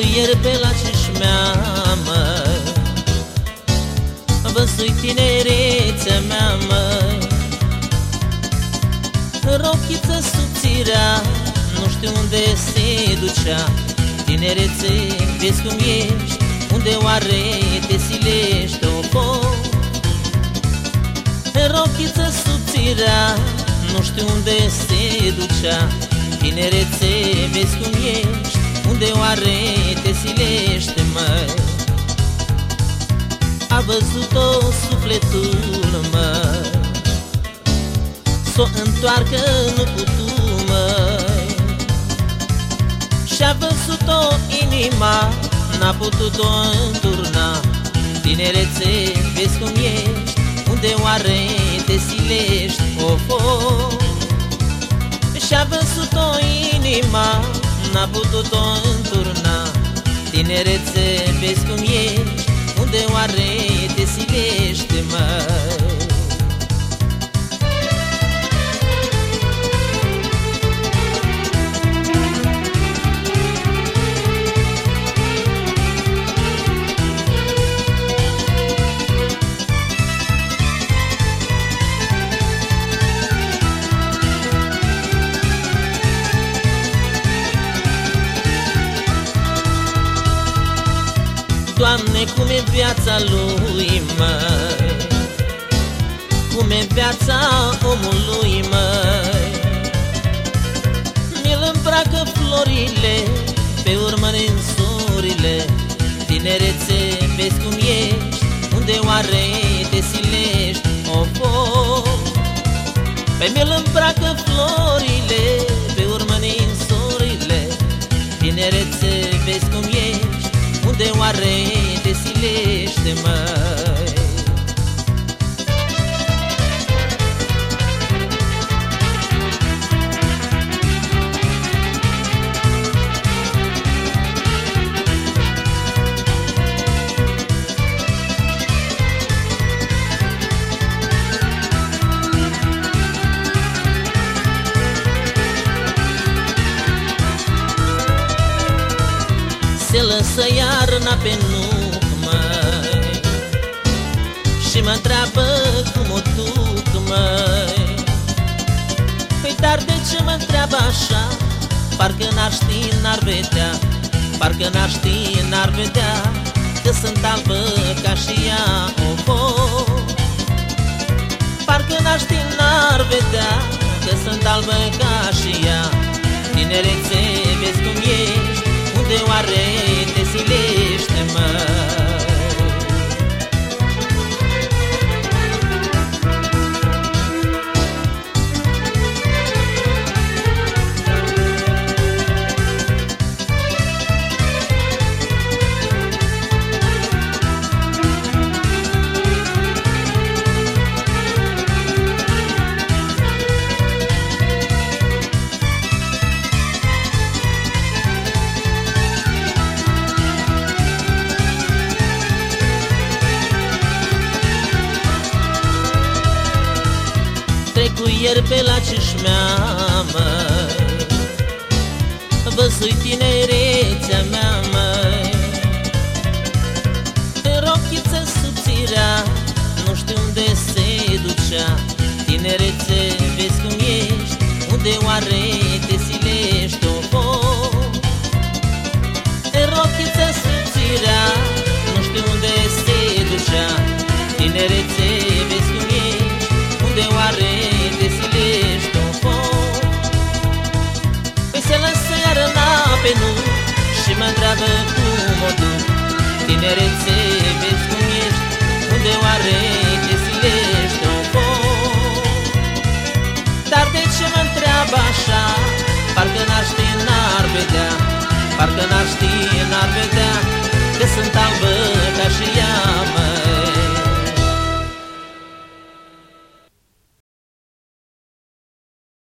ieri pe la ceșmea, mă Văzui tinerețea mea, mă Rochiță subțirea Nu știu unde se ducea. Tinerețe, vezi cum ești Unde oare te silești, o po Rochiță subțirea Nu știu unde se ducea. Tinerețe, vezi cum ești unde oare te silește, mă? A văzut-o sufletul, mă. S-o întoarcă nu putu, mă. Și-a văzut-o inima N-a putut-o înturna. Tinerețe, vezi cum ești Unde oare te silești, of, of. Și-a văzut-o inima N-a putut-o înturna Tinerețe, vezi cum ești Unde oare te silește, mă? Doamne, cum e viața lui, măi Cum e viața omului, măi? Mi-l îmbracă florile Pe urmă însurile Tinerețe, vezi cum ești Unde oare te silești, of, of Pe mi-l îmbracă florile Pe urmă însurile Tinerețe, vezi cum ești unde oare te silește, măi? Se lăsă iarna pe nuc, măi Și mă întreabă cum o duc, măi Păi dar de ce mă întreabă așa? Parcă n-ar ști, n-ar vedea Parcă n-ar ști, n-ar vedea Că sunt albă ca și ea, oh, oh. Parcă n-ar ști, n-ar vedea Că sunt albă ca și ea Tinerețe, vezi cum ești unde oare te silește, ieri pe la ceșmea, măi Văzui tinerețea mea, măi. În rochiță subțirea Nu știu unde se ducea. Tinerețe, vezi cum ești Unde oare pe nu Și mă întreabă cum o duc Tinerețe, vezi cum ești Unde oare te silești o Dar de ce mă întreabă așa? Parcă n-ar ști, n-ar vedea Parcă n-ar ști, n-ar vedea Că sunt